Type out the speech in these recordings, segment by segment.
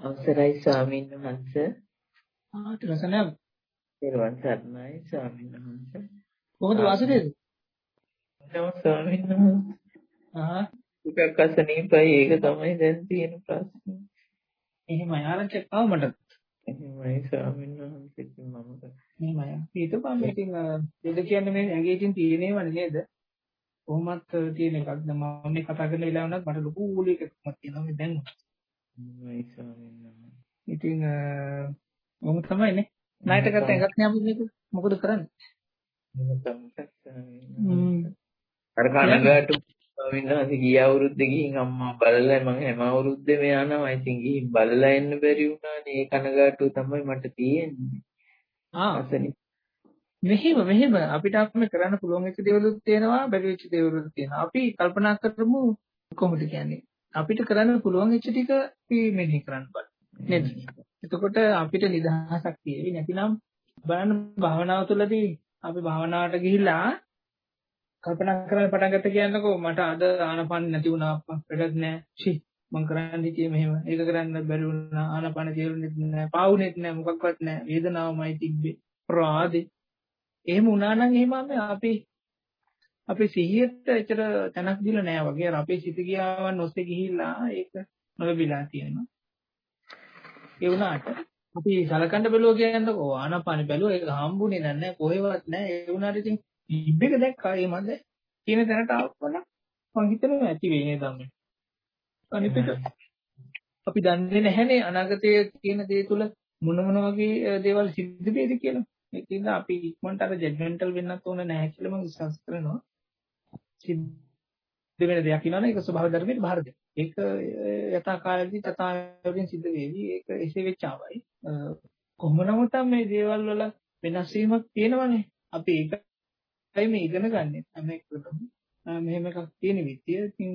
අවසරයි ස්වාමීන් වහන්සේ. ආ ත්‍රසනම්. පෙරවන් සර්ණයි ස්වාමීන් වහන්සේ. කොහොමද වාසුදේව? නම ස්වාමීන් වහන්සේ. ආ ටිකක් අසනීපයි ඒක තමයි දැන් තියෙන ප්‍රශ්නේ. එහෙමයි ආරංචියක් ආව මට. එහෙමයි ස්වාමීන් වහන්සේ මම එහෙමයි. හිතපම් මේකෙන් දෙද කියන්නේ මේ ඇඟේ ඉතින් තියෙනේවනේ නේද? කොහොමත් තියෙන එකක්. දැන් මම මේ කතා කරන වෙලාව වුණත් මට ලොකු ඌලි එකක් තියෙනවා මේ දැන්. ඉතින් ඔහොම තමයිනේ. ණයට ගත්ත එකක් නේ අපි මේක මොකද කරන්නේ? අර කනගාටු ස්වාමීන් ගිය අවුරුද්දේ ගිහින් අම්මා බලලා මම හැම අවුරුද්දේම යනවා. ඉතින් ගිහින් බලලා එන්න බැරි වුණානේ. ඒ කනගාටුව තමයි මට තියෙන්නේ. ආ මෙහෙම මෙහෙම අපිට අපම කරන්න පුළුවන් එක දේවලුත් තියෙනවා බැරි වෙච්ච දේවලුත් තියෙනවා. අපි කල්පනා කරමු කොහොමද කියන්නේ? අපිට කරන්න පුළුවන් වෙච්ච ටික අපි මෙනෙහි කරන්න බලන්න. නේද? එතකොට අපිට නිදහසක් තියෙවි නැතිනම් බලන්න භාවනාව තුළදී අපි භාවනාවට ගිහිල්ලා කල්පනා කරන්න පටන් ගත්ත කියන්නකෝ මට අද ආනපන නැති වුණා වැඩක් නැහැ. ෂි මං කරන්න හිටියේ මෙහෙම. ඒක කරන්න බැරි වුණා. ආනපන තේරුණෙත් නැහැ. පාවුනේත් නැහැ. මොකක්වත් නැහැ. වේදනාවමයි තිබ්බේ. ප්‍රාදේ. එහෙම වුණා නම් එහෙම අපි අපේ සිහියට එච්චර තැනක් දීලා නැහැ වගේ. අර අපේ සිත ගියාවන් ඔස්සේ ගිහිල්ලා ඒක නොලබිලා තියෙනවා. ඒ වුණාට අපි සලකන්න බැලුවා කියන්නකෝ ආනාපානෙ බැලුවා ඒක හම්බුනේ නැහැ කොහෙවත් නැහැ. ඒ වුණාට ඉතින් ඉබ්බෙක දැක්කා ඒ මන්ද කියන තැනට ආවම මං හිතනවා ඇති වෙයි නේද අම්මේ. අනිත් එක අපි දන්නේ නැහැනේ අනාගතයේ කියන දේ තුල මොන මොන වගේ දේවල් සිද්ධ වෙයිද කියලා. ඒක නිසා අපි ඉක්මනට අර ජජ්මන්ටල් වෙන්නත් ඕන නැහැ කියලා මම විශ්වාස කරනවා. සිද්ධ වෙන දෙයක් ඉන්නවනේ ඒක ස්වභාව ධර්මයේ බාහිර දෙයක්. ඒක යථා කාලෙදී තථාගතයන් සිද්ධ වෙවි. ඒක එසේ වෙච්චාවයි. කොහොම නමුත් මේ දේවල් වල වෙනස් වීමක් තියෙනවනේ. අපි ඒකයි මේ ඉගෙන ගන්නෙ. හැම එකකටම මෙහෙම එකක් තියෙන විදිය. ඉතින්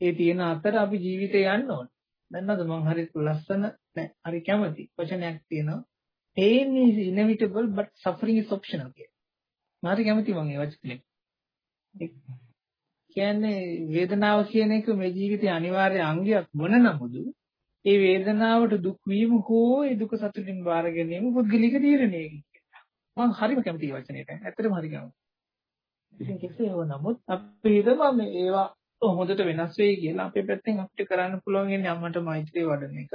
ඒ තියෙන අතර අපි ජීවිතේ යන්න ඕන. දන්නවද මං හරි ලස්සන නෑ හරි කැමති වචනයක් තියෙනවා. pain is inevitable but suffering is optional කියලා. මම හරි කැමති මං ඒ වචනේ. කියන්නේ වේදනාව කියන එක මේ ජීවිතයේ අනිවාර්ය අංගයක් වන නමුදු ඒ වේදනාවට දුක් වීම හෝ ඒ දුක සතුටින් බාර ගැනීම පුද්ගලික තීරණයකින් මම හරිම කැමති වචනයට. ඇත්තටම හරි කැමති. ඉතින් කෙසේ හෝ නමුත් අපි හිතමු මේ ඒවා හොඳට වෙනස් වෙයි කියලා අපේ පැත්තෙන් අපිට කරන්න පුළුවන් ඉන්නේ අම්මට මෛත්‍රිය වඩන එක.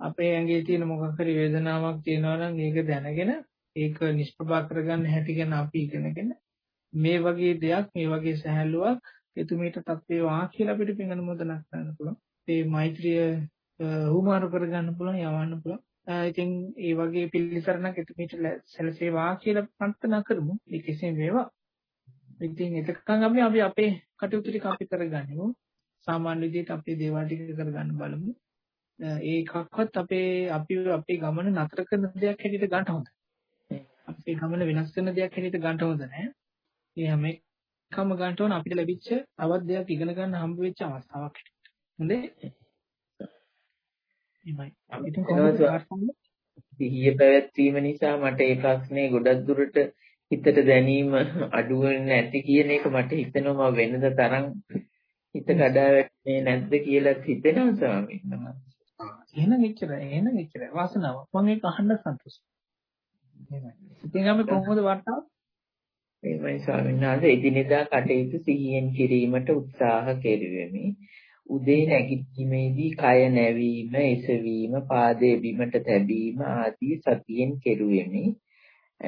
අපේ ඇඟේ තියෙන මොකක් හරි වේදනාවක් තියෙනවා නම් ඒක දැනගෙන ඒක නිෂ්ප්‍රභා කරගන්න හැටි ගැන අපි ඉගෙනගෙන මේ වගේ දෙයක් මේ වගේ සහැල්ලුවක් එතුමීට තත්වේවා කියලා අපිට පිඟන මොදනක් කරන්න පුළුවන්. ඒ මෛත්‍රිය හුමාරු කරගන්න පුළුවන් යවන්න පුළුවන්. ඉතින් ඒ වගේ පිළිසරණක් එතුමීට සැලසේවා කියලා ප්‍රාර්ථනා කරමු. ඒ කෙසේ වේවා. ඉතින් එතකන් අපි අපි අපේ කටයුතු ටික අපි කරගනිමු. සාමාන්‍ය විදිහට අපේ දේවල් ටික කරගන්න බලමු. ඒකක්වත් අපේ අපි අපේ ගමන නතර කරන දෙයක් හැටියට ගන්න හොඳ. අපේ ගමන වෙනස් කරන දෙයක් හැටියට ගන්න හොඳ නැහැ. මේ හැම එකම ගන්න ඕන අපිට ලැබිච්ච තවත් දෙයක් ඉගෙන ගන්න හම්බ වෙච්ච අවස්ථාවක් හැටියට. හොඳේ? එහෙමයි. ඉතින් කොහොමද සිහිය පැවැත්වීම නිසා මට ඒ ප්‍රශ්නේ ගොඩක් දුරට හිතට දැනීම අඩු වෙන්නේ නැති කියන එක මට හිතෙනවා වෙනද තරම් හිත කඩා වැටෙන්නේ නැද්ද කියලා හිතෙනවා ස්වාමීන් වහන්සේ. එහෙනම් එච්චරයි. එහෙනම් එච්චරයි. වාසනාව. මම ඒක අහන්න සතුටුයි. එහෙමයි. ඉතින් අපි කොහොමද වටාව? එහෙමයි ස්වාමීන් වහන්සේ එදිනෙදා කටයුතු සිහියෙන් කිරීමට උත්සාහ කෙරුවෙමි. උදේ නැගිටීමේදී කය නැවීම, එසවීම, පාදයේ බිමට තැබීම ආදී සතියෙන් කෙරුවෙමි.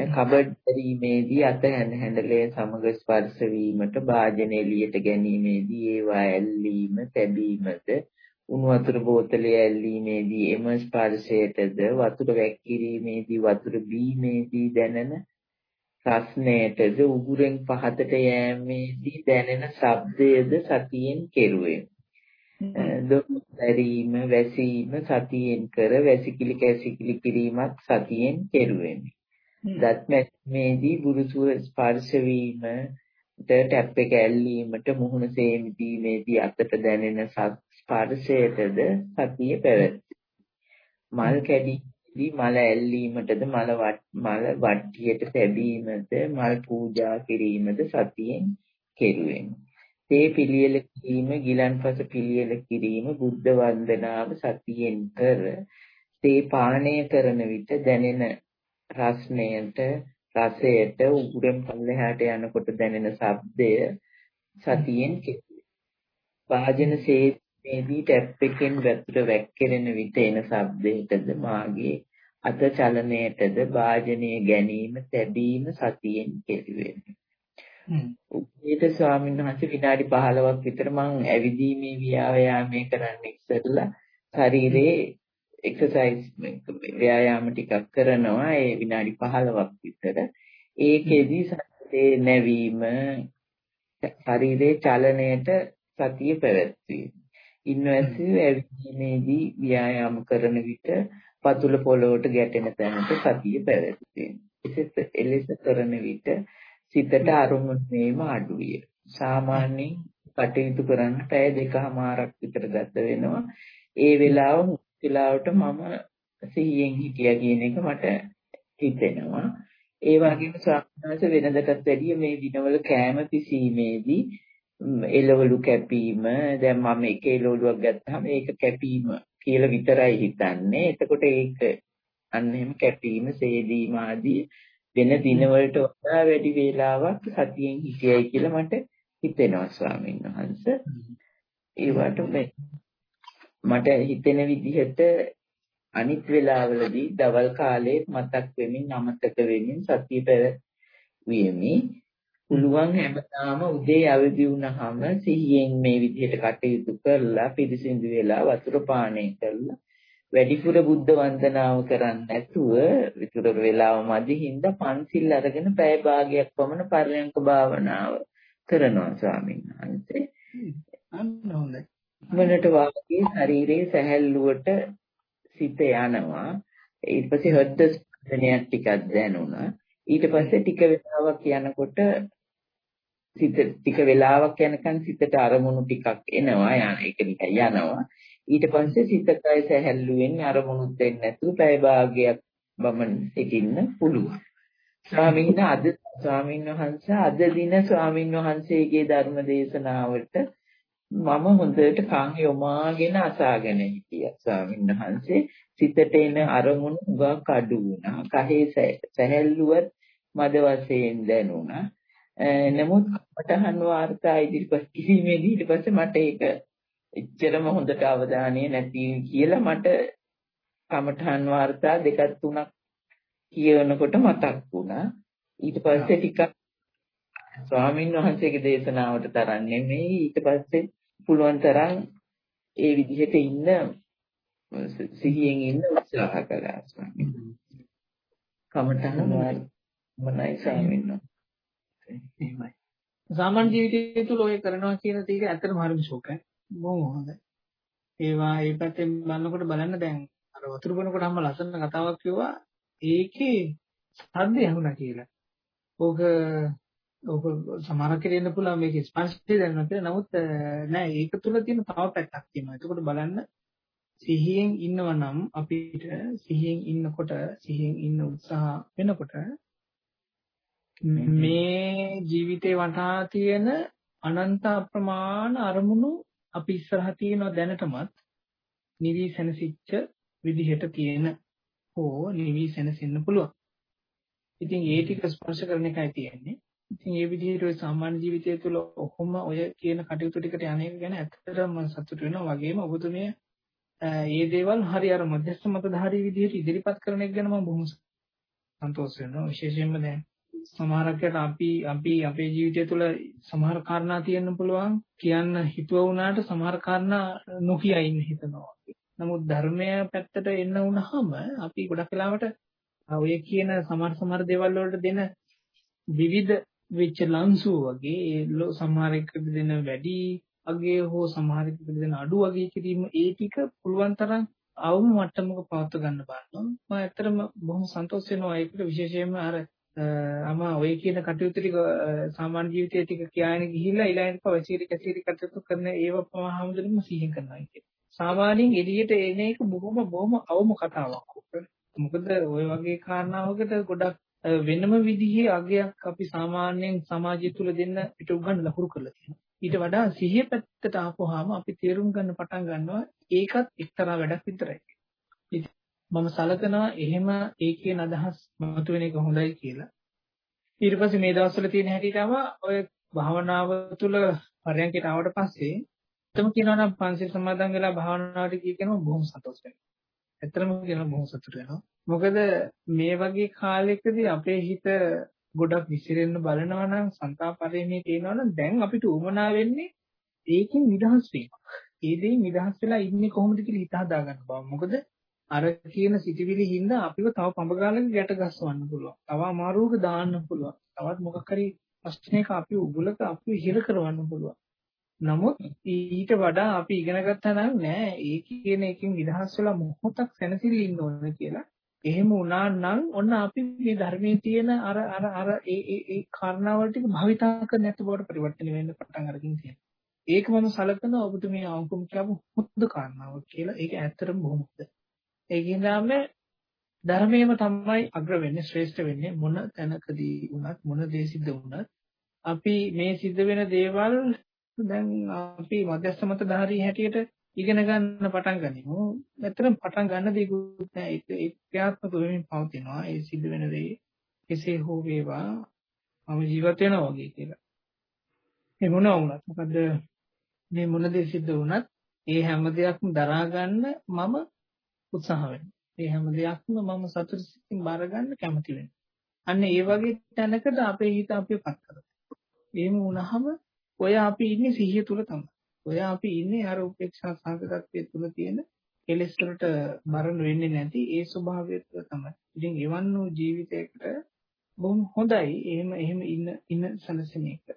කබඩ් දැරීමේදී අත හැඳලේ සමග ස්පර්ශ වීමට, වාජන එළියට ගැනීමේදී ඒවා ඇල්ලීම, තැබීමද, උණු වතුර බෝතලය ඇල්ලීමේදී එම ස්පර්ශයටද, වතුර වැක්කිරීමේදී වතුර බීමේදී දැනෙන රස්නයටද උගුරෙන් පහතට යෑමේදී දැනෙන ශබ්දයද සතියෙන් කෙරුවේ. දොස්තරීම වැසීම සතියෙන් කර වැසිකිලි කැසිකිලි කිරීමත් සතියෙන් කෙරුවෙමි. දත් මැස්මේදී බුරුසුව ස්පර්ශ වීමට ටැප් එක ඇල්ලීමට මුහුණ සේමිදීමේදී අතට දැනෙන ස්පර්ශයටද සතිය පැවැත්වේ. මල් කැඩි දී මල ඇල්ලීමටද මල මල වට්ටියට තැබීමද මල් පූජා කිරීමද සතියෙන් කෙරුවෙමි. තේ පිළියෙල කිරීම, ගිලන්පස පිළියෙල කිරීම, බුද්ධ වන්දනාව සතියෙන් කර තේ පානය කරන විට දැනෙන රස්ණයට, රසයට, උගුරෙන් පල්ලෙහාට යනකොට දැනෙන ශබ්දය සතියෙන් කෙරේ. වාජන සේවයේදී ටැප් එකෙන් වැතුර වැක්කිරෙන විට එන ශබ්දයටද මාගේ අත චලනයටද වාජනයේ ගැනීම, තැබීම සතියෙන් කෙරුවේ. උපේත ස්වාමීන් වහන්සේ විනාඩි 15ක් විතර මම ඇවිදීමේ ව්‍යායාමය කරන්න ඉස්සෙල්ලා ශරීරයේ එක්සර්සයිස් ව්‍යායාම ටිකක් කරනවා. ඒ විනාඩි 15ක් විතර. ඒකෙදි සතියේ නැවීම ශරීරයේ චලනයට සතිය පැවැත්වීම. ඉන්වැසි ඇවිදීමේදී ව්‍යායාම කරන විට පතුල පොළොවට ගැටෙන තැනට සතිය පැවැත්වීම එලෙස කරන විට සිතට අරමුණු වීම අඩු විය. සාමාන්‍යයෙන් කටයුතු කරන්න පැය දෙකමාරක් විතර ගත වෙනවා. ඒ වෙලාව වෙලාවට මම සිහියෙන් හිටියා කියන එක මට හිතෙනවා. ඒ වගේම ස්වාමීනාස වෙනදටත් වැඩිය මේ දිනවල කෑම පිසීමේදී එළවලු කැපීම දැන් මම එක එළවලුවක් ගත්තාම ඒක කැපීම කියලා විතරයි හිතන්නේ. එතකොට ඒක අන්න එහෙම කැපීම, සේදීම ආදී වෙන දිනවලට වඩා වැඩි වේලාවක් සතියෙන් හිටියයි කියලා මට හිතෙනවා ස්වාමීන් වහන්සේ. ඒවට මට හිතෙන විදිහට අනිත් වෙලාවලදී දවල් කාලේ මතක් වෙමින් අමතක වෙමින් සතිය පැවැත්වීමි. පුළුවන් හැමදාම උදේ අවදි වුණාම සිහියෙන් මේ විදිහට කටයුතු කරලා පිරිසිදු වෙලා වතුර පානය කරලා වැඩිපුර බුද්ධ වන්දනාව කරන්නේ නැතුව විතර වෙලාව මදි හින්දා පන්සිල් අරගෙන පැය භාගයක් පමණ පරයන්ක භාවනාව කරනවා ස්වාමීන් වහන්සේ. අන්න හොඳයි. මනට වාගේ ශරීරයේ සැහැල්ලුවට සිත යනවා. ඊට පස්සේ හෘද ස්පන්දනයක් ටිකක් දැනුණා. ඊට පස්සේ ටික වෙලාවක් යනකොට සිත ටික වෙලාවක් යනකන් සිතට අරමුණු ටිකක් එනවා. යන ඒක නිකන් යනවා. ඊට පස්සේ සිත කය සැහැල්ලුවෙන් අරමුණුත් වෙන්නේ නැතුව පැය භාගයක් බමන් සිටින්න පුළුවන්. ස්වාමීන් අද ස්වාමීන් වහන්සේ අද දින ස්වාමීන් වහන්සේගේ ධර්ම දේශනාවට මම හොඳට කන් යොමාගෙන අසාගෙන හිටියා ස්වාමීන් වහන්සේ සිතට එන අරමුණු උගක් අඩු වුණා. කහේ සැහැල්ලුවත් මද වශයෙන් දැනුණා. නමුත් කමඨහන් වාර්තා ඉදිරිපත් කිරීමේදී ඊට පස්සේ මට ඒක එච්චරම හොඳට අවධානය නැති කියලා මට කමඨහන් වාර්තා දෙකක් තුනක් කියනකොට මතක් වුණා. ඊට පස්සේ ටිකක් ස්වාමින් වහන්සේගේ දේශනාවට තරම් නෙමෙයි. ඊට පස්සේ පුළුවන් තරම් ඒ විදිහට ඉන්න සිහියෙන් ඉන්න උත්සාහ කළා ස්වාමීන්. කමඨහන් මනයි ස්වාමීන් වහන්සේ සාමාන්‍ය ජීවිතය තුළ ඔය කරනවා කියන තීර ඇත්තටම හරිම ෂෝකයි. බොහොම හොඳයි. ඒවා ඒ පැත්තෙන් බලනකොට බලන්න දැන් අර වතුර බොනකොට අම්ම ලස්සන කතාවක් කිව්වා ඒකේ සද්ද ඇහුණා කියලා. ඕක ඕක සමහරක් කෙරෙන්න පුළුවන් මේකේ ස්පර්ශය දැනෙනවා කියලා. නමුත් නෑ ඒක තුල තියෙන තව පැත්තක් තියෙනවා. එතකොට බලන්න සිහියෙන් ඉන්නව නම් අපිට සිහියෙන් ඉන්නකොට සිහියෙන් ඉන්න උත්සාහ වෙනකොට මේ ජීවිතේ වටා තියෙන අනන්ත අප්‍රමාණ අරමුණු අපි ඉස්සරහ තියෙනවා දැනටමත් නිවි සැනසෙච්ච විදිහට තියෙන හෝ නිවි සැනසෙන්න පුළුවන්. ඉතින් ඒ ටික ස්පර්ශ කරන එකයි තියෙන්නේ. ඉතින් ඒ විදිහට ඔය සාමාන්‍ය ජීවිතය තුළ ඔහොම ඔය කියන කටයුතු ටිකට යන්නේක ගැන ඇත්තටම සතුටු වෙනවා වගේම ඔබතුමිය මේ දේවල් හරි අර මධ්‍යස්ථ මතධාරී විදිහට ඉදිරිපත් කරන එක ගැන මම බොහොම සන්තෝෂ වෙනවා විශේෂයෙන්ම දැන් සමහරකට අපි අපි අපේ ජීවිතය තුළ සමහර කාරණා තියෙන්න පුළුවන් කියන්න හිතුව වුණාට සමහර කාරණා නොකිය ඉන්න හිතනවා. නමුත් ධර්මය පැත්තට එන්න වුණාම අපි ගොඩක් වෙලාවට ඔය කියන සමහර සමහර දේවල් වලට දෙන විවිධ වෙච්ච ලංසු වගේ ඒ සමහර එකට දෙන වැඩි අගේ හෝ සමහර එකට දෙන අඩු වගේ කිරීම ඒ ටික පුළුවන් තරම් අවම මට්ටමක පවත්ව ගන්න බලනවා. මම ඇත්තටම බොහොම සන්තෝෂ වෙනවා ඒකට විශේෂයෙන්ම අර අම ඔය කියන කටයුතු ටික සාමාන්‍ය ජීවිතයේ ටික කියාගෙන ගිහිල්ලා ඊළඟට පවසිරි කැසිරි කටයුතු කරන ඒව පහමදෙම සිහින් කරනවා කියන්නේ. සාමාන්‍යයෙන් එළියට එන එක බොහොම බොහොම අවම කතාවක්. මොකද ওই වගේ කාරණාවකට ගොඩක් වෙනම විදිහේ අගයක් අපි සාමාන්‍යයෙන් සමාජය තුල දෙන්න පිට උගන්ලා හුරු කරලා තියෙනවා. ඊට වඩා සිහිය පැත්තට ආපුවාම අපි තේරුම් ගන්න පටන් ගන්නවා ඒකත් එක්තරා වැඩක් විතරයි. මම සලකනවා එහෙම ඒ කියන අදහස් මතුවෙන එක හොඳයි කියලා. ඊට පස්සේ මේ දවස්වල තියෙන හැටිටම ඔය භාවනාව තුළ පරයන්කට ආවට පස්සේ ඇත්තම කියනවා නම් පංචශීල සමාදන් වෙලා භාවනාවට ගිය කෙනා බොහොම සතුටු වෙනවා. ඇත්තම කියනවා බොහොම සතුටු වෙනවා. මොකද මේ වගේ කාලයකදී අපේ හිත ගොඩක් විසිරෙන්න බලනවා නම් සංతాපරේමේ තියෙනවා නම් දැන් අපිට උවමනා වෙන්නේ ඒකෙන් නිදහස් වීම. ඒ දෙයින් නිදහස් වෙලා ඉන්නේ කොහොමද කියලා හිත හදා ගන්න බව. මොකද අර කියන සිටිවිලි හින්දා අපිව තව පඹගාලක ගැට ගස්සවන්න පුළුවන්. තව අමාරුවක දාන්න පුළුවන්. තවත් මොකක් හරි ප්‍රශ්නයක අපි උගලක අපි හිර කරවන්න පුළුවන්. නමුත් ඊට වඩා අපි ඉගෙන ගත්තා නම් නෑ ඒ කියන එකකින් නිදහස් වෙලා මොහොතක් සැනසෙල්ල ඉන්න ඕන කියලා. එහෙම වුණා නම් ඔන්න අපි මේ ධර්මයේ තියෙන අර අර අර ඒ ඒ ඒ කාරණාවල් ටික භාවිතා කරන්න නැති බවට පරිවර්තන වෙන්න පටන් අරගෙන තියෙනවා. ඒක මම සලකන ඔබතුමිය අංකුම් කියපු හොඳ කාරණාවක් කියලා. ඒක ඇත්තටම බොහොම හොඳයි. ඒකින්දාම ධර්මයේම තමයි අග්‍ර වෙන්නේ ශ්‍රේෂ්ඨ වෙන්නේ මොන තැනකදී වුණත් මොන දේ සිද්ධ වුණත් අපි මේ සිද්ධ වෙන දේවල් දැන් අපි මධ්‍යස්ථ මත ධාරී හැටියට ඉගෙන ගන්න පටන් ගනිමු. මෙතන පටන් ගන්න දේකුත් නෑ. ඒක ක්‍රියාත්මක වෙමින් පවතිනවා. ඒ සිද්ධ වෙන දේ කෙසේ හෝ වේවා මම ජීවත් වෙනවා වගේ කියලා. ඒ මොනවා වුණත් මොකද මේ මොන දේ සිද්ධ වුණත් ඒ හැම දෙයක්ම දරා ගන්න මම උත්සාහ වෙනවා. ඒ හැම දෙයක්ම මම සතුටින් බාර ගන්න කැමති වෙනවා. අන්න ඒ වගේ තැනකට අපේ හිත අපිව පත් කරනවා. එහෙම වුණාම ඔය අපි ඉන්නේ සිහිය තුල තමයි. ඔය අපි ඉන්නේ අර උපේක්ෂා සාගතත්වයේ තුල තියෙන කෙලෙස් වලට මරණ වෙන්නේ නැති ඒ ස්වභාවය තුළ තමයි. ඉතින් එවන් වූ ජීවිතයකට බොහොම හොඳයි. එහෙම එහෙම ඉන්න ඉන්න සැලසෙන එක.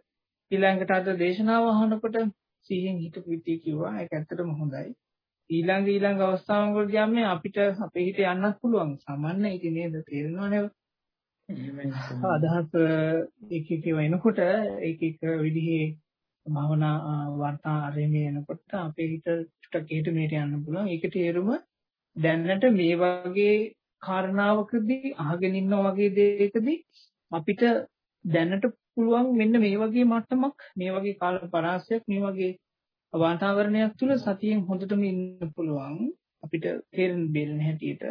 ඊළඟට අද දේශනාව අහනකොට සිහියෙන් හිතපු විදිය කිව්වා. ඒක ඇත්තටම හොඳයි. ඊළඟ ඊළඟ අවස්ථාවන් වලදී යන්නේ අපිට අපේ හිත යන්නත් පුළුවන්. සාමාන්‍ය ඉතින් නේද තේරෙනවනේ. අදහස් එක එක වෙනකොට එක එක විදිහේ භවනා වර්තා ආරෙමේ යනකොට අපේ හිත ටිකක් එහෙට මෙහෙට යන්න පුළුවන්. ඒක තේරුම දැනට මේ වගේ කාරණාවකදී අහගෙන ඉන්නා වගේ දෙයකදී අපිට දැනට පුළුවන් මෙන්න මේ වගේ මට්ටමක් මේ වගේ කාල පරාසයක් මේ වගේ වාතාවරණයක් තුල සතියෙන් හොඳටම ඉන්න පුළුවන් අපිට තේරෙන බෙරෙන හැටියට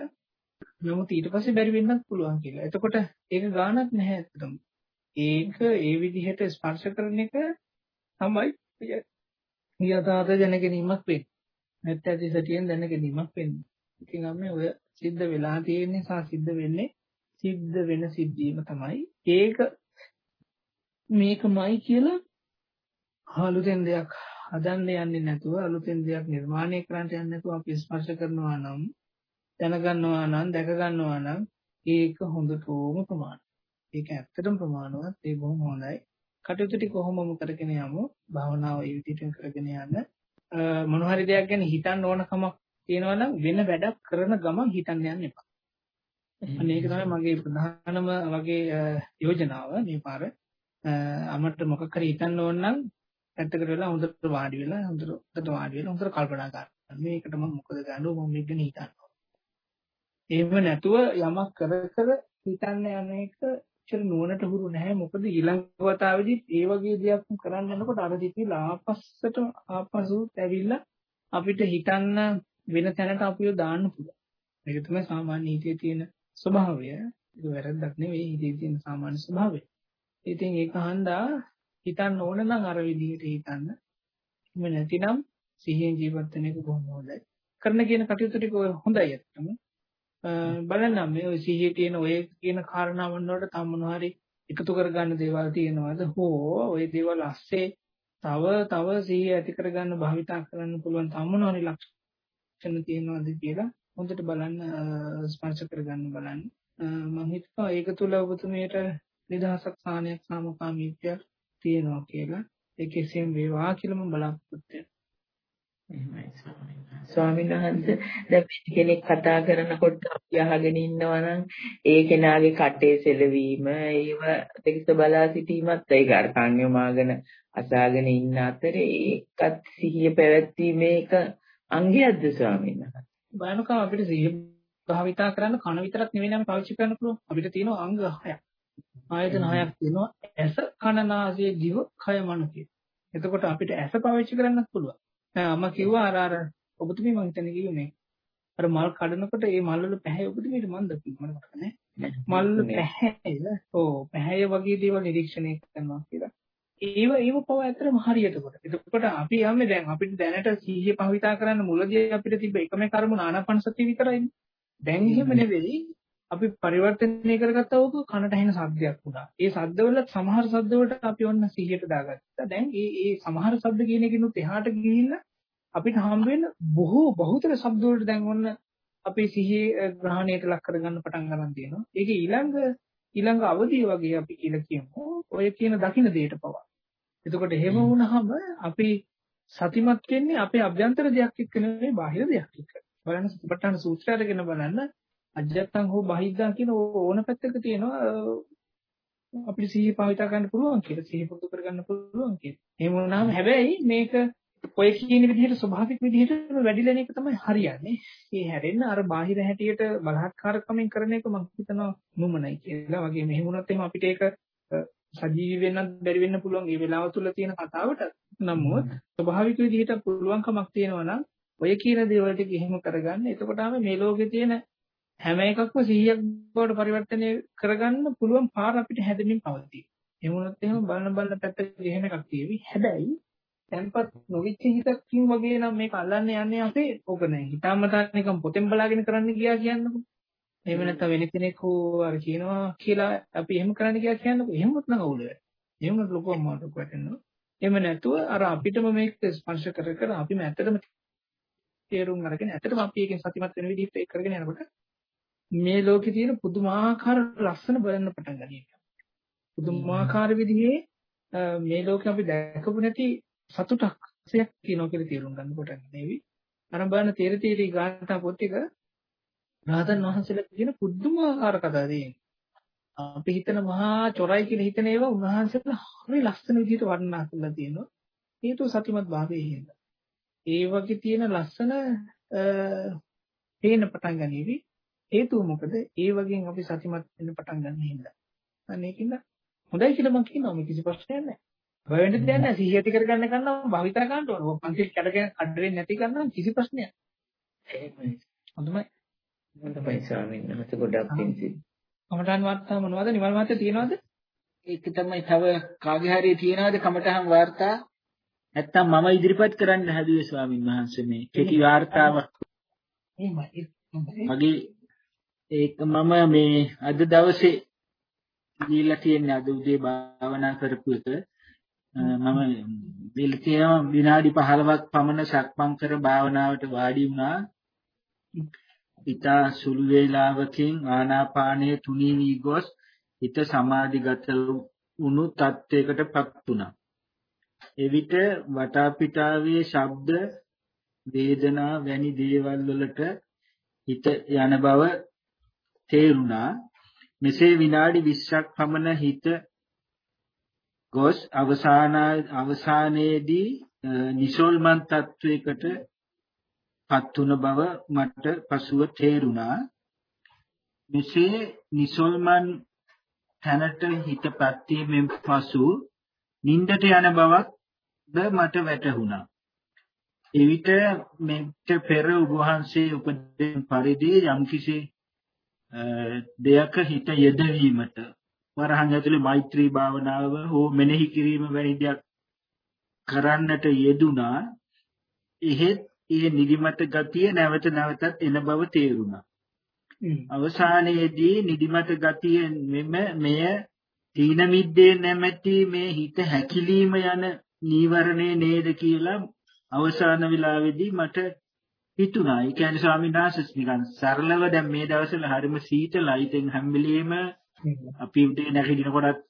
නමුත් ඊට පස්සේ බැරි වෙන්නත් පුළුවන් කියලා. එතකොට ඒක ගාණක් නැහැ ඇත්තටම. ඒක ඒ විදිහට ස්පර්ශ කරන එක තමයි යථාර්ථ දැනගැනීමක් වෙන්නේ. නැත්නම් ඇති සතියෙන් දැනගැනීමක් වෙන්නේ. ඉතින් අපි ඔය සිද්ධ වෙලා තියෙන්නේ සහ සිද්ධ වෙන්නේ සිද්ධ වෙන සිද්ධියම තමයි. ඒක මේකමයි කියලා අලුතෙන් දෙයක් හදන්න යන්නේ නැතුව අලුතෙන් දෙයක් නිර්මාණය කරන්න යන්නේ නැතුව අපි ස්පර්ශ කරනවා නම් දැනගන්නවා නම් දැක ගන්නවා නම් ඒක හොඳටම ප්‍රමාණයි. ඒක ඇත්තටම ප්‍රමාණවත් ඒ බොහොම හොඳයි. කටයුතු ටික කොහොමම කරගෙන යමු භාවනාව ඒ විදිහට කරගෙන යන්න මොන හරි දෙයක් ගැන හිතන්න ඕන කමක් තියෙනවා නම් වෙන වැඩක් කරන ගමන් හිතන්න යන්න එපා. අන්න ඒක තමයි මගේ ප්‍රධානම වගේ යෝජනාව මේ පාර. අමට මොකක් හරි හිතන්න ඕන නම් පැත්තකට වෙලා හොඳට වාඩි වෙලා හොඳට වාඩි වෙලා හොඳට කල්පනා කරන්න. මේකට මම මොකද ගන්නව මම මේක ගැන හිතන්න. එහෙම නැතුව යමක් කර කර හිතන්න යන එක එච්චර නුවණට හුරු නැහැ මොකද ඊළඟ වතාවේදීත් ඒ වගේ දෙයක් කරන්න යනකොට අර දිපිල ආපස්සට ආපසුත් ඇවිල්ලා අපිට හිතන්න වෙන තැනට අපිව දාන්න පුළුවන්. මේක තමයි සාමාන්‍ය හිතේ තියෙන ස්වභාවය. ඒක වැරද්දක් නෙවෙයි හිතේ තියෙන සාමාන්‍ය ස්වභාවය. ඉතින් ඒක හන්දා හිතන්න ඕන නම් අර විදිහට හිතන්න. එහෙම නැතිනම් සිහියෙන් ජීවත් වෙන එක බොහොම හොඳයි. කරන කියන කටයුතු ටික හොඳයි අත්තම. බලන්න මේ ඔය සිහියේ තියෙන ඔය කියන කාරණාවන් වලට තම මොනවාරි එකතු කරගන්න දේවල් තියෙනවද හෝ ඔය දේවල් ASCII තව තව සිහිය ඇති කරගන්න භාවිතා කරන්න පුළුවන් තම මොනවාරි ලක්ෂණ තියෙනවද කියලා හොඳට බලන්න ස්පර්ශ කරගන්න බලන්න මම හිතනවා ඒක තුල ඔබතුමියට නිදහසක් සානයක් සාමකාමීත්වයක් තියෙනවා කියලා ඒක එසේම වේවා කියලා මම බලාපොරොත්තු වෙනවා. එහෙමයි ස්වාමීන් වහන්සේ. දැන් කෙනෙක් කතා කරනකොට අපි අහගෙන ඉන්නවා නම් ඒ කෙනාගේ කටේ සෙලවීම ඒව දෙකස බලා සිටීමත් ඒක අර කන් යොමාගෙන අසාගෙන ඉන්න අතරේ ඒකත් සිහිය පැවැත්වීමේ එක අංගයක්ද ස්වාමීන් වහන්සේ? බලනකම් අපිට සිහිය භාවිතා කරන්න කන විතරක් නෙවෙයි නම් පාවිච්චි කරන්න පුළුවන්. අපිට තියෙනවා අංග 6ක් ආයතන 6ක් තියෙනවා ඇස කන නාසය දිව කය මන කියන එතකොට අපිට ඇස පාවිච්චි කරන්නත් පුළුවන්. දැන් අම්මා කිව්වා අර අර ඔබතුමී මං හිතන්නේ කිව්වේ මේ අර මල් කඩනකොට ඒ මල් වල පැහැ ඔබතුමීට මන්ද කිව්වම මතක නැහැ. මල් පැහැයල ඔව් පැහැය වගේ දේවල් නිරීක්ෂණය කරනවා කියලා. ඒව ඒව පව ඇත්තටම හරියට කොට. එතකොට අපි යන්නේ දැන් අපිට දැනට සීහිය භාවිතා කරන්න මුලදී අපිට තිබ්බ එකම කර්ම ආනාපාන සතිය විතරයිනේ. දැන් එහෙම නෙවෙයි. අපි පරිවර්තනය කරගත්තා ඕක කනට ඇහෙන සද්දයක් වුණා. ඒ සද්දවල සමහර සද්දවලට අපි ඔන්න සිහියට දාගත්තා. දැන් මේ මේ සමහර සද්ද කියන එකිනුත් එහාට ගිහිල්ලා අපිට හම් වෙන බොහෝ බහුතර શબ્ද වලට දැන් ඔන්න අපේ සිහියේ ග්‍රහණයට ලක් කරගන්න පටන් ගන්න තියෙනවා. ඒකේ ඊළඟ ඊළඟ අවධිය වගේ අපි කියලා කියමු. ඔය කියන දකින්න දෙයට පවා. එතකොට එහෙම වුණාම අපි සතිමත් වෙන්නේ අපේ අභ්‍යන්තර දෙයක් එක්ක නෙවෙයි බාහිර දෙයක් එක්ක. බලන්න සතිපට්ඨාන සූත්‍රය අරගෙන බලන්න අජත්තං හෝ බහිද්දා කියන ඕන පැත්තක තියෙනවා අපිට සිහිය පාවිච්චි කරන්න පුළුවන් කියලා සිහිය පුරුදු කරගන්න පුළුවන් කියලා. එහෙම වුණාම හැබැයි මේක ඔය කියන විදිහට ස්වභාවික විදිහට වැඩිලෙන එක තමයි හරියන්නේ. ඒ හැරෙන්න අර බාහිර හැටියට බලහත්කාරකමෙන් කරන එක මම හිතනවා නුමනයි කියලා. වගේ මෙහෙම වුණත් එහෙම අපිට ඒක සජීවී වෙන්නත් බැරි වෙන්න පුළුවන් මේ වෙලාව තුල තියෙන කතාවට. නමුත් ස්වභාවික විදිහට පුළුවන්කමක් තියෙනවා නම් ඔය කියන දේවල් ටික එහෙම කරගන්න. එතකොටම මේ ලෝකේ තියෙන හැම එකක්ම 100ක් බවට පරිවර්තනය කරගන්න පුළුවන් පාර අපිට හැදෙමින් පවතී. එහෙම වුණොත් එහෙම බලන බලන පැත්තට එහෙම එකක් තියෙවි. හැබැයි tempat නොවිච්ච හිතකින් වගේ නම් මේක අල්ලන්න යන්නේ අපේ ඕක නෑ. හිතාමතා නිකන් පොතෙන් බලාගෙන කරන්න ගියා කියන්නකෝ. එහෙම නැත්නම් වෙන කෙනෙක් හෝ අර කියනවා කියලා අපි එහෙම කරන්න ගියා කියන්නකෝ. එහෙමත් නම් අවුල වෙයි. එහෙමත් ලොකු අමාරුවක් වැටෙනවා. එහෙම නැතුව අර අපිටම මේක ස්පර්ශ කර කර අපිම ඇත්තටම තේරුම් අරගෙන ඇත්තටම අපි එකෙන් සතිමත් වෙන විදිහට ඒක කරගෙන යනකොට මේ ලෝකේ තියෙන පුදුමාකාර ලස්සන බලන්න පටන් ගන්නවා. පුදුමාකාර විදිහේ මේ ලෝකේ අපි දැකපු නැති සතුටක් සයක් තියෙනවා කියලා තේරුම් ගන්න පටන් ගන්නේවි. අර බලන තේර තේරි ගාථා පොත් එක රහතන් වහන්සේලා කියන පුදුමාකාර කතා දෙන්නේ. අපි හිතන මහා චොරයි කියලා හිතන ඒවා උන්වහන්සේලා හරි ලස්සන විදිහට වර්ණනා කරලා තියෙනවා. හේතුව සතිමත් භාවයේ හින්දා. ඒ වගේ තියෙන ලස්සන පේන පටන් ගන්නේවි. හේතුව මොකද? ඒ වගේන් අපි සතිමත් වෙන්න පටන් ගන්න හින්දා. අන්න ඒකින්ද හොඳයි කියලා මම කියනවා මේ කිසි ප්‍රශ්නයක් නැහැ. බය වෙන්න දෙයක් නැහැ. සිහිය ඇති කරගන්න ගන්නවා භාවිතර ගන්න ඕන. පන්තිල් කඩගෙන කඩරෙන්නේ නැති ගන්නවා කිසි ප්‍රශ්නයක්. එහෙමයි. හොඳයි. හොඳයි ස්වාමීන් වහන්සේ ගොඩක් පිංසි. කමඨාන් වාර්තා මොනවද? නිමල් මාත්‍ය තියෙනවද? ඒක තමයි තව කාගේ හරි තියෙනවද කමඨහන් වාර්තා? නැත්තම් මම ඉදිරිපත් කරන්න හැදුවේ ස්වාමින් වහන්සේ මේ කෙටි වාර්තාවක්. එහෙමයි. මගේ ඒක මම මේ අද දවසේ දීලා තියෙන අද උදේ භාවනා කරපු එක මම දීලා තියෙනවා විනාඩි 15ක් පමණ සක්මන් කර භාවනාවට වාඩි වුණා. ඊතා සුළු වේලාවකින් ආනාපානයේ තුනී වී ගොස් හිත සමාධිගත වුණු තත්වයකටපත් වුණා. එවිට වටා පිටාවේ ශබ්ද වේදනා වැනි දේවල් වලට හිත යන බව තේරුණා. මෙසේ විනාඩි 20ක් පමණ හිත ගොස් අවසාන අවසානයේදී නිසල්මන් තත්වයකට පත් වුණ බව මට පසුව තේරුණා. මෙසේ නිසල්මන් තැනට හිතපත් වීමෙන් පසු නින්දට යන බවක්ද මට වැටහුණා. එවිට මෙට පෙර ඔබ වහන්සේ උපදෙන පරිදි යම්කිසි දෙයක හිත යෙදවීමට වරහන් ඇතුලේ මෛත්‍රී භාවනාව හෝ මෙනෙහි කිරීම වැනි දෙයක් කරන්නට යෙදුනා. එහෙත් ඒ නිදිමත ගතිය නැවත නැවතත් එන බව තේරුණා. අවසානයේදී නිදිමත ගතිය මෙම මෙය තීන මිද්දේ නැමැති මේ හිත හැකිලිම යන නීවරණේ නේද කියලා අවසාන වෙලාවේදී මට හිතුණා. ඒ කියන්නේ ස්වාමීන් වහන්සේ නිකන් සරලව දැන් මේ දවස්වල හරිම සීතලයි. ඉතින් හැම වෙලෙම අපි උදේ නැගිටිනකොටත්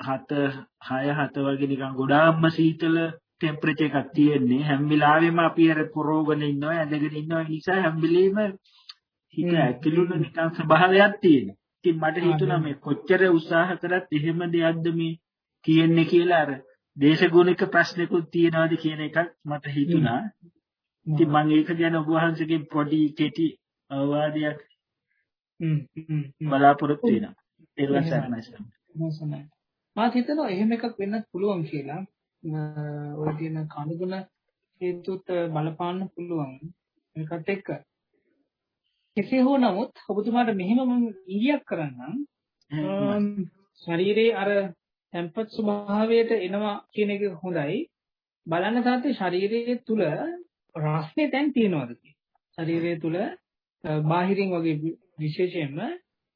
7 6 7 වගේ නිකන් ගොඩාක්ම සීතල ටෙම්පරේචර් එකක් තියෙන්නේ. හැම වෙලාවෙම අපි අර පොරෝගෙන ඉන්නවා, ඇඳගෙන ඉන්නවා නිසා හැම වෙලෙම හිත ඇතුළුන නිකන් ස්වභාවයක් තියෙනවා. ඉතින් මට හිතුණා මේ කොච්චර උත්සාහ කරත් එහෙම දෙයක්ද මේ තියෙන්නේ කියලා අර දේශගුණික ප්‍රශ්නකුත් තියනවාද කියන එකක් මට හිතුණා. ඉතින් මම ඒක ගැන ඔබ වහන්සේගෙන් පොඩි කෙටි අවවාදයක් බලාපොරොත්තු වෙනවා. ඒකලා සරණයි සර්. මාත් හිතනවා එහෙම එකක් වෙන්නත් පුළුවන් කියලා. ඔය තියෙන කනුගුණ හේතුත් බලපාන්න පුළුවන් මේකත් එක්ක. කෙසේ හෝ නමුත් ඔබතුමාට මෙහෙම මම ඉඟියක් කරන්නම්. ශරීරයේ අර tempat ස්වභාවයට එනවා කියන එක හොඳයි. බලන්න තාත්තේ ශරීරයේ තුල රස්නේ තැන් තියනවාද ශරීරය තුල බාහිරින් වගේ විශේෂයෙන්ම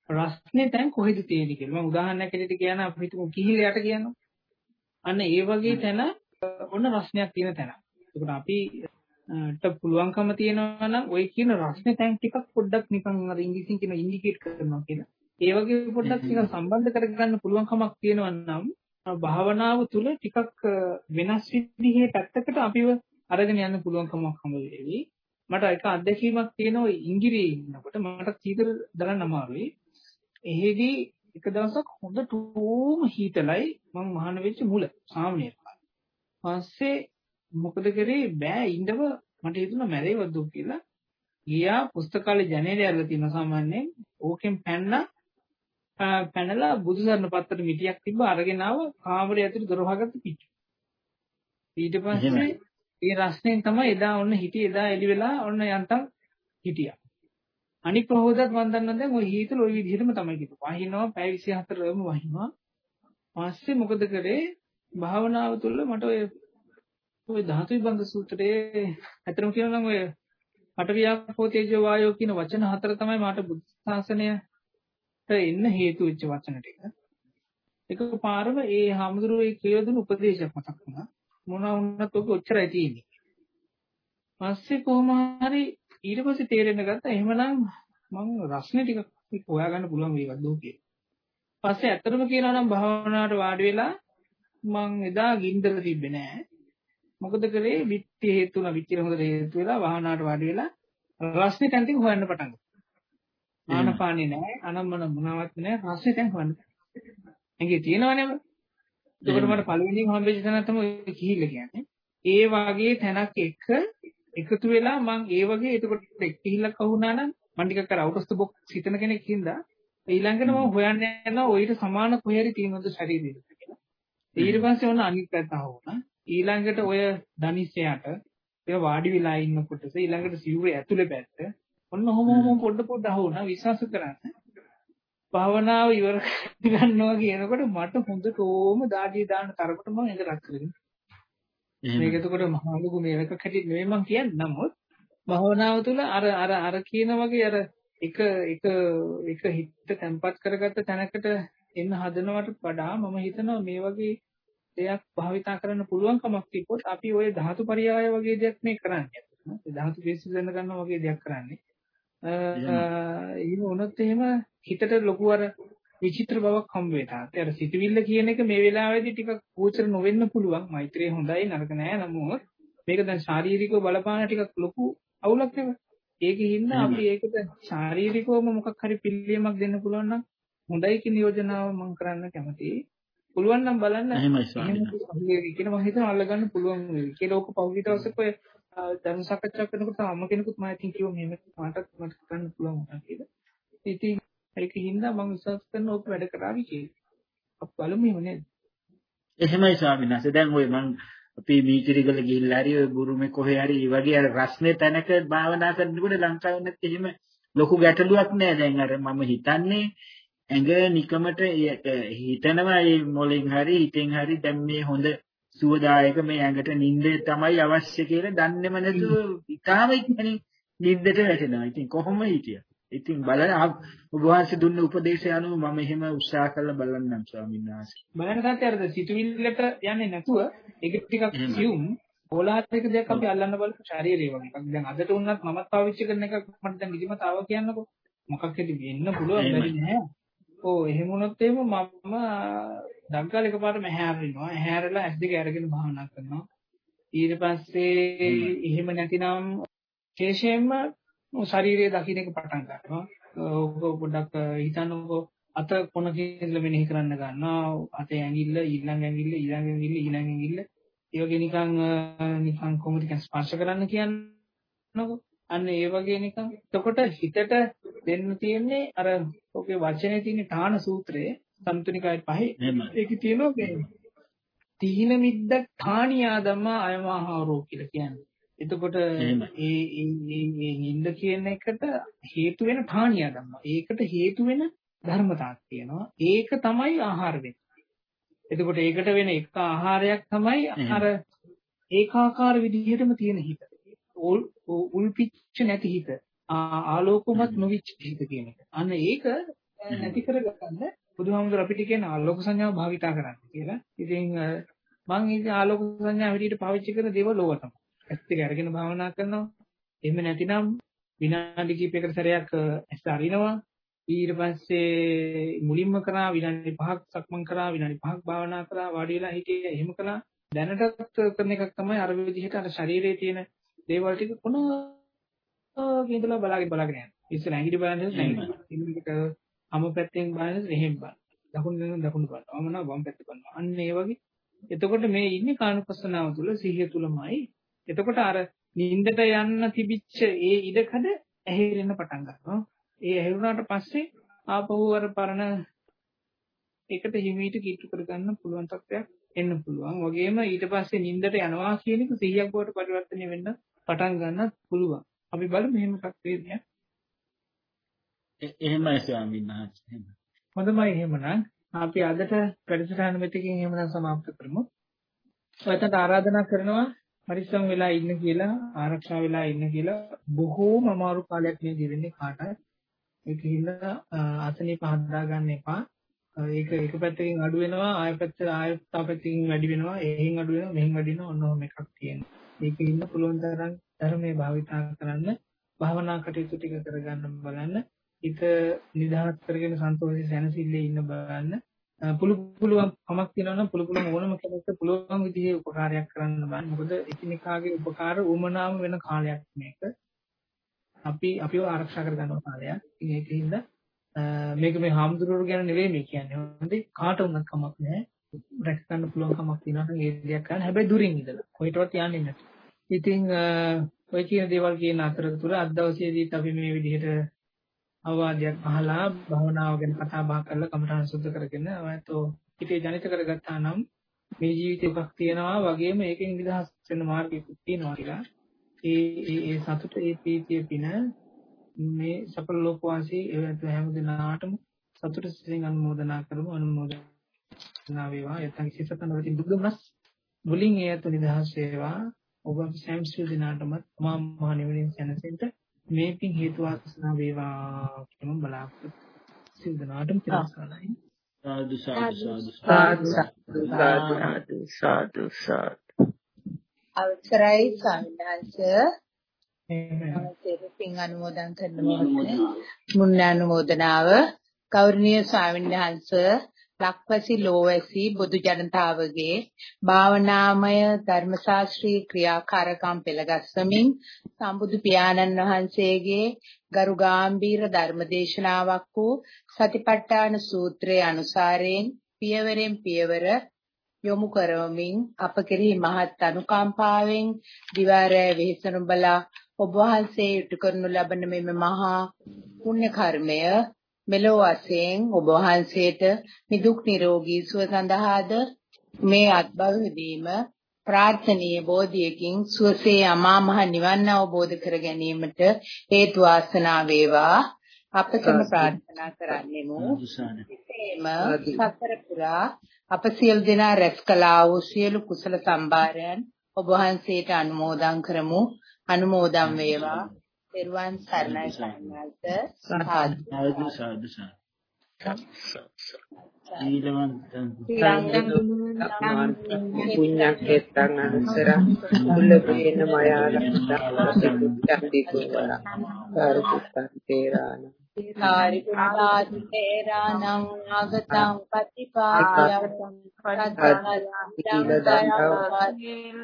රස්නේ තැන් කොහෙද තියෙන්නේ කියලා. මම උදාහරණයක් ඇරෙට කියන අපි හිතමු කිහිලයට කියනවා. අන්න ඒ වගේ තැන ඔන්න රස්නයක් තියෙන තැන. ඒකට අපිට පුළුවන්කම තියෙනවා නම් ওই කියන රස්නේ තැන් ටිකක් පොඩ්ඩක් නිකන් අර ඉංග්‍රීසියෙන් කියන ඉන්ඩිකේට් කරනවා කියලා. ඒ වගේ පොඩ්ඩක් නිකන් සම්බන්ධ කරගන්න පුළුවන්කමක් තියෙනවා නම් භාවනාව තුළ ටිකක් වෙනස් විදිහේ පැත්තකට අපිව අරගෙන යන්න පුළුවන්කමක් හම්බ වෙවි. මට එක අත්දැකීමක් තියෙනවා ඉංග්‍රීසියේ ඉන්නකොට. මට සීතල දරන්න අමාරුයි. එහෙදී එක දවසක් හොඳටම හීතලයි මම මහාන වෙච්ච මුල සාමනීර පස්සේ මොකද කරේ? බෑ ඉන්නව මට හිතුණා මැරෙවද්ද කියලා. ගියා පුස්තකාලේ ජනේලය අරලා තියෙන සාමාන්‍යයෙන්. ඕකෙන් පැන්න පැනලා බුදුසරණ පත්තර මිටියක් තිබ්බ අරගෙන ආව කාමරය ඇතුළේ දොර වහගත්ත පිටු ඊට පස්සේ ඒ රස්නෙන් තමයි එදා ඔන්න හිටියේ එදා එලි වෙලා ඔන්න යන්තම් හිටියා අනිත් ප්‍රහෝදත් මම දන්නවා දැන් ওই හීතල ওই විදිහටම තමයි කිව්වේ. වහිනවා පැය 24ම වහිනවා. පස්සේ මොකද කරේ? භාවනාව තුළ මට ඔය ඔය ධාතු විභංග සූත්‍රයේ අතරම කියනවා නම් ඔය පටවියාපෝ තේජෝ වායෝ කියන වචන හතර තමයි මට බුද්ධ ශාසනයට එන්න හේතු වෙච්ච වචන ටික. එකපාරම ඒ හාමුදුරුවෝ ඒ කියලා දුන්න උපදේශයක් මතක් වුණා. මොනවා වුණත් ඔක ඔච්චරයි තියෙන්නේ. පස්සේ කොහොම හරි ඊට පස්සේ තේරෙන්න ගත්තා එහෙමනම් මම රස්නේ ටිකක් හොයාගන්න පුළුවන් වේවත් දෝ කියලා. පස්සේ ඇත්තටම කියනවා නම් භාවනාවට වාඩි වෙලා මං එදා ගින්දර තිබ්බේ නෑ. මොකද කරේ විත්ති හේතු වුණා විත්ති හොඳට හේතු වෙලා භාවනාවට වාඩි වෙලා රස්නේ තැන් ටික හොයන්න පටන් ගත්තා. ආනපානේ නෑ අනම්මන මොනවත් නෑ රස්නේ තැන් හොයන්න. එංගේ තියෙනවනේම. ඒකට මට පළවෙනිම හම්බෙච්ච තැන තමයි කිහිල්ල කියන්නේ. ඒ වගේ තැනක් එක්ක එකතු වෙලා මං ඒ වගේ එතකොට කිහිල්ලක් අහුණා නම් මම ටිකක් අර අවුට් ඔෆ් ද බොක්ස් හිතන කෙනෙක් හින්දා ඊළඟට මම හොයන්න යනවා ඔయిత සමාන කොහේරි තියෙනවද ශරීරෙද කියලා. ඊට පස්සේ ඔන්න අනිත් පැත්ත අහුණා. ඊළඟට ඔය ධනිස්සයට ඒ වාඩි වෙලා ඉන්න කොටස ඊළඟට සිවුරේ ඇතුලේ පැත්ත ඔන්න ඔහොම ඔහොම පොඩ පොඩ අහුණා විශ්වාස කරන්න. භාවනාව ඉවර ගන්නවා කියනකොට මට හොඳට ඕම දාඩිය දාන්න තරමට මම එඟ රක් කරගෙන මේක එතකොට මහා ලොකු මේක කැටි නෙවෙයි මම කියන්නේ නමුත් භවනාව තුළ අර අර අර කියන වගේ අර එක එක එක හිත තැම්පත් කරගත්ත තැනකට එන්න හදනවට වඩා මම හිතනවා මේ වගේ දෙයක් භාවිතා කරන්න පුළුවන්කමක් තිබ්බොත් අපි ওই ධාතු පරියාය වගේ දෙයක් මේ කරන්නේ. ධාතු බේසිස් වෙන ගන්න වගේ දෙයක් කරන්නේ. එහෙම වුණොත් එහෙම හිතට ලොකු අර විචිත්‍ර බවක් හම්බ වෙනවා. ඒ අර සිතවිල්ල කියන එක මේ වෙලාවේදී ටිකක් ගෝචර නොවෙන්න පුළුවන්. මෛත්‍රිය හොඳයි නරක නෑ නමුත් මේක දැන් ශාරීරිකව බලපාන ටිකක් ලොකු අවුලක් නෙවෙයි. ඒකෙහිඳ අපි ඒකට ශාරීරිකවම මොකක් හරි පිළියමක් දෙන්න පුළුවන් නම් හොඳයි කියන යෝජනාව මම කරන්න කැමතියි. පුළුවන් නම් බලන්න එහෙමයි ස්වාමීනි. කියන මම හිතන අල්ලගන්න පුළුවන් වෙයි. කියලා ඕක පෞද්ගලික දවසක ඔය ධර්ම සාකච්ඡා කරනකොට අම්ම කෙනෙකුත් මම ඉතින් කිව්වා මෙහෙම කාටවත් මට කරන්න පුළුවන් කියලා. ඉතින් ඒක හින්දා මම විශ්වාස කරන ඔක් වැඩ කරાવી කියලා. අපි බලමු එහෙම නේද? එහෙමයි ස්වාමීන් වහන්සේ. දැන් ওই මං අපි මීචිරිගල ගිහිල්ලා හරි ওই බුරුමේ කොහේ හරි මේ වගේ අර රස්නේ තැනක භාවනා කරනකොට ලංකාවේ නැත් එහෙම ලොකු ගැටලුවක් නෑ දැන් අර මම හිතන්නේ ඇඟ නිකමට හිතනවා මේ මොලෙන් හරි හිතෙන් හරි දැන් මේ හොඳ සුවදායක මේ ඇඟට නිින්ද තමයි අවශ්‍ය කියලා දන්නේම නැතුව ඉතාලම ඉක්මනින් නිින්දට වැටෙනවා. ඉතින් කොහොම හිටියා? ඉතින් බලන්න ඔබ වහන්සේ දුන්න උපදේශය අනුව මම එහෙම උත්සාහ කරලා බලන්නම් ස්වාමීන් වහන්සේ. බලන්න තාත්තේ අර සිතුවිල්ලට යන්නේ නැතුව ඒක ටිකක් සියුම් ඕලාරික දෙයක් අපි අල්ලන්න බලපු ශාරීරිය වගේ එකක්. දැන් අදට උනත් මමත් පාවිච්චි කරන එකක් මට දැන් ඉදිමත ආව කියන්නකෝ. මොකක් හරි වෙන්න පුළුවන් බැරි නෑ. ඕ එහෙම වුණොත් එහෙම මම ඩග්ගල එකපාරටම හැරෙනවා. හැරලා ඇස් දෙක අරගෙන භාවනා කරනවා. ඊට පස්සේ එහෙම නැතිනම් විශේෂයෙන්ම ශරීරය දකින්න එක පටන් ගන්නවා. ඔක පොඩ්ඩක් හිතන්නකෝ අත කොන කියලා මෙනෙහි කරන්න ගන්නවා. අතේ ඇඟිල්ල ඊළඟ ඇඟිල්ල ඊළඟ ඇඟිල්ල ඊළඟ ඇඟිල්ල ඒ වගේ නිකන් නිකන් කොහොමද කියන ස්පර්ශ කරන්න කියන්නකෝ. අන්න ඒ වගේ නිකන් එතකොට හිතට දෙන්න තියෙන්නේ අර ඔකේ වචනේ තියෙන ඨාන සූත්‍රයේ සම්තුනිකාය පහේ ඒකේ තියෙනවා තීන මිද්ද ඨානියා ධම්මා අයමහාරෝ කියලා කියන්නේ. එතකොට ඒ ඒ නින්ද කියන එකට හේතු වෙන ඨානියා ධම්මා. ඒකට හේතු වෙන ධර්මතාවක් තියෙනවා. ඒක තමයි ආහාර වෙන්නේ. එතකොට ඒකට වෙන එක ආහාරයක් තමයි අර ඒකාකාර විදිහටම තියෙන හිත. උල්පිච්ච නැති හිත. ආලෝකමත් නොවිච්ච හිත කියන එක. අන්න ඒක නැති කරගන්න බුදුහාමුදුර අපිට කියන ආලෝක සංඥාව භාවිතා කරන්න කියලා. ඉතින් මම ඉතින් ආලෝක සංඥාව හැටියට පාවිච්චි කරන දේවල් ඕවා තමයි. ඇස් දෙක අරගෙන භාවනා කරනවා. එහෙම නැතිනම් විනාඩි කිහිපයකට සැරයක් ඇස් අරිනවා. ඊට පස්සේ මුලින්ම කරා විනාඩි 5ක් සක්මන් කරා විනාඩි 5ක් භාවනා කරා වාඩි වෙලා හිටියේ එහෙම කළා දැනටත් කරන එකක් තමයි අර විදිහට අර ශරීරයේ තියෙන දේවල් ටික කොන කියදලා බලාගෙන බලාගෙන යනවා. ඉස්සර ඇඟිලි බලන්නේ නැහැ ඉන්නකට අම පැත්තෙන් බලන්නේ එහෙම බලන දකුණු දෙන දකුණු බලනවා. මම නම් වම් පැත්ත බලනවා. අන්න ඒ වගේ. එතකොට මේ ඉන්නේ කානුපස්සනාව තුල සිහිය තුලමයි එතකොට අර නිින්දට යන්න තිබිච්ච ඒ ඉඩකඩ ඇහිරෙන්න පටන් ගන්නවා. ඒ ඇහුණාට පස්සේ ආපහු අර පරණ එකට හිමීට කීටු කරගන්න පුළුවන් තත්ත්වයක් එන්න පුළුවන්. වගේම ඊට පස්සේ නිින්දට යනවා කියන එක 100ක් බවට පරිවර්තනය වෙන්න පටන් ගන්නත් පුළුවන්. අපි බලමු එහෙම එකක් වේද එහෙමයි ස්වාමීන් වහන්සේ. හොඳමයි එහෙමනම් අපි අදට වැඩසටහන මෙතකින් එහෙමනම් સમાප්ත කරමු. ඔයතට ආරාධනා කරනවා පරිස්සම් වෙලා ඉන්න කියලා, ආරක්ෂා වෙලා ඉන්න කියලා බොහෝම අමාරු කාලයක් මේ ජීවිතේ කාටත් ඒක හින්දා අසනීප හදා ගන්න එපා. ඒක එක පැත්තකින් අඩු වෙනවා, ආය පැත්ත ආය තව පැත්තකින් වැඩි වෙනවා, එහෙන් අඩු වෙනවා, මෙහෙන් වැඩි වෙනවා, ඔන්න ඔහොම එකක් තියෙනවා. ඒක ඉන්න පුළුවන් තරම් ධර්මයේ භාවිතා කරන්න භාවනා කටයුතු ටික කරගන්න බලන්න. හිත නිදහස් කරගෙන සන්තෝෂයෙන් සැනසෙල්ලේ ඉන්න බලන්න. පුළු පුළුවන් කමක් තියෙනවා නම් පුළු පුළුවන් ඕනම කෙනෙක්ට පුළුවන් විදිහේ උපකාරයක් කරන්න බලන්න. මොකද එකිනෙකාගේ උපකාර උමනාම වෙන කාලයක් මේක. අපි අපිව ආරක්ෂා කරගන්න කාලයක්. ඉතින් ඒකින්ද මේක මේ හාමුදුරුවෝ ගැන නෙවෙයි මේ කියන්නේ. හොඳේ කාට වුණත් කමක් නැහැ. රැක ගන්න පුළුවන් කමක් තියෙනවා නම් ඒ දෙයක් කරන්න. හැබැයි දුරින් ඉඳලා. කොහෙටවත් යන්නේ නැති. ඉතින් ඔය කියන දේවල් කියන අතරතුර අද දවසේදීත් අපි මේ විදිහට අවවාදයක් අහලා භවනාව ගැන කතා බහ කරලා කමඨාන් සුද්ධ කරගෙන ඔයතෝ හිතේ ජනිත කරගත්තා නම් මේ ජීවිතේ එකක් තියෙනවා වගේම ඒකෙන් නිදහස් වෙන මාර්ගයකුත් තියෙනවා කියලා ඒ ඒ ඒ සතුට ඒ ප්‍රීතිය පින මේ සකල ලෝකවාසී ඒවත් හැම දිනාටම සතුට සිතින් අනුමෝදනා කරමු අනුමෝදනා වේවා. යතන් කිසිතන වලින් දුක් දුමනස් මුලින් ඒත් නිදහස් වේවා. ඔබ සෑම සිල් දිනාටම මා මහ නිවනින් සැනසෙන්න මේ පින් හේතු වාසනා වේවා කියන බලාපොරොත්තු සිල් දිනාටම තිරසනයි සාදු සාදු සාදු. සාදු සාදු. සාදු. අවසරයි ස්වාමීනාංශ පින් අනුමෝදන් කරනවා. මුන්න අනුමෝදනාව ගෞරවනීය ස්වාමීනාංශ ලක්වැසි ලෝවැසි බුදු ජනතාවගේ භාවනාමය ධර්මශාස්ත්‍රී ක්‍රියාකාරකම් පෙළගස්වමින් සම්බුදු පියාණන් වහන්සේගේ ගරු ගාම්භීර ධර්මදේශනාවක් වූ සතිපට්ඨාන සූත්‍රයේ අනුසාරයෙන් පියවරෙන් පියවර යොමු කරවමින් අප කෙරෙහි මහත් අනුකම්පාවෙන් දිවාරය වෙහෙසනු බලා ඔබ වහන්සේ ඉටු කරනු ලබන මෙම මහා පුණ්‍ය කර්මය මෙලොව වශයෙන් ඔබ වහන්සේට නිදුක් නිරෝගී සුව සඳහාද? මේ අත්බවෙදීම ප්‍රාර්ථනීය බෝධියකින් සුවසේ අමා මහ නිවන් අවබෝධ කර ගැනීමට හේතු වාසනා වේවා. අපතම ප්‍රාර්ථනා කරන්නෙමු. එසේම සතර පුරා අප සියලු දෙනා රැස් කළා වූ සියලු කුසල සම්භාරයන් ඔබ වහන්සේට අනුමෝදන් කරමු. අනුමෝදන් වේවා පෙරුවන් සරණයි සම්මාත සාදු සාදු. ඊළඟ පුඤ්ඤක්කෙත්තං අනුසර කුලපේන මයාලක්ෂං චන්දි කුවර කාර්යුත්තං තේරාන කාරිකුණාති තේරානං ආගතං පටිපාදියං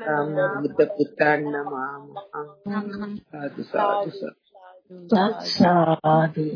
රාම බුද්ධ පුත්‍රයන් නමං සාදු. සාදු සාදු